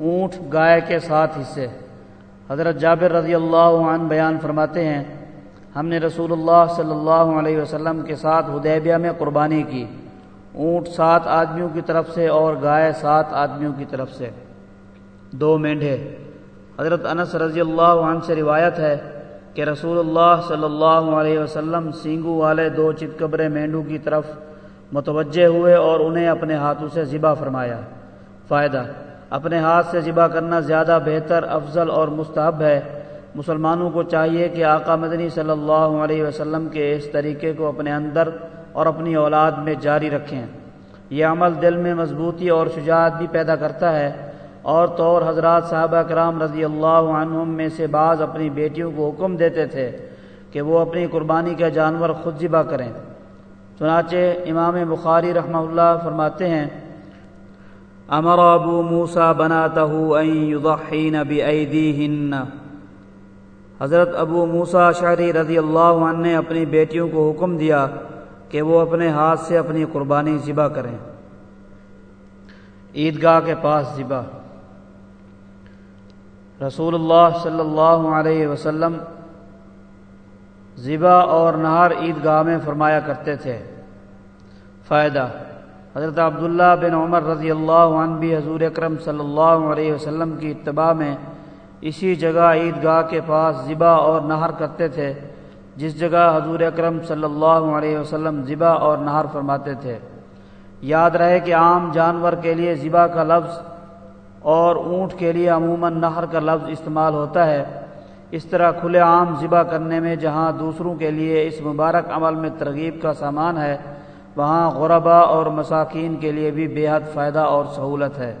اونٹ گائے کے ساتھ حصے۔ حضرت جابر رضی اللہ عنہ بیان فرماتے ہیں، ہم نے رسول اللہ صلی اللہ علیہ وسلم کے ساتھ حدیبیہ میں قربانی کی۔ اونٹ سات آدمیوں کی طرف سے اور گائے سات آدمیوں کی طرف سے۔ دو مینڈھے۔ حضرت انس رضی اللہ عنہ سے روایت ہے کہ رسول اللہ صلی اللہ علیہ وسلم سینگو والے دو چتکبرے مینڈو کی طرف متوجہ ہوئے اور انہیں اپنے ہاتھوں سے ذبح فرمایا۔ فائدہ۔ اپنے ہاتھ سے ذبح کرنا زیادہ بہتر، افضل اور مستحب ہے۔ مسلمانوں کو چاہیے کہ آقا مدنی صلی اللہ علیہ وسلم کے اس طریقے کو اپنے اندر اور اپنی اولاد میں جاری رکھیں۔ یہ عمل دل میں مضبوطی اور شجاعت بھی پیدا کرتا ہے۔ اور طور حضرات صحابہ کرام رضی اللہ عنہم میں سے بعض اپنی بیٹیوں کو حکم دیتے تھے کہ وہ اپنی قربانی کا جانور خود ذبح کریں۔ چنانچہ امام بخاری رحمہ اللہ فرماتے ہیں امر ابو موسا بناتا حضرت ابو موسا شعری رضی اللہ عنہ نے اپنی بیٹیوں کو حکم دیا کہ وہ اپنے ہاتھ سے اپنی قربانی ذبح کریں۔ عیدگاہ کے پاس ذبح۔ رسول اللہ صلی اللہ علیہ وسلم ذبح اور نہار عیدگاہ میں فرمایا کرتے تھے۔ فائدہ۔ حضرت عبداللہ بن عمر رضی اللہ عنہ بھی حضور اکرم صلی اللہ علیہ وسلم کی اتباع میں اسی جگہ عیدگاہ کے پاس ذبح اور نہر کرتے تھے، جس جگہ حضور اکرم صلی اللہ علیہ وسلم ذبح اور نہر فرماتے تھے۔ یاد رہے کہ عام جانور کے لیے ذبح کا لفظ اور اونٹ کے لیے عموماً نہر کا لفظ استعمال ہوتا ہے۔ اس طرح کھلے عام ذبح کرنے میں جہاں دوسروں کے لیے اس مبارک عمل میں ترغیب کا سامان ہے وہاں غربا اور مساکین کے لیے بھی بے حد فائدہ اور سہولت ہے۔